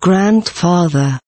grandfather.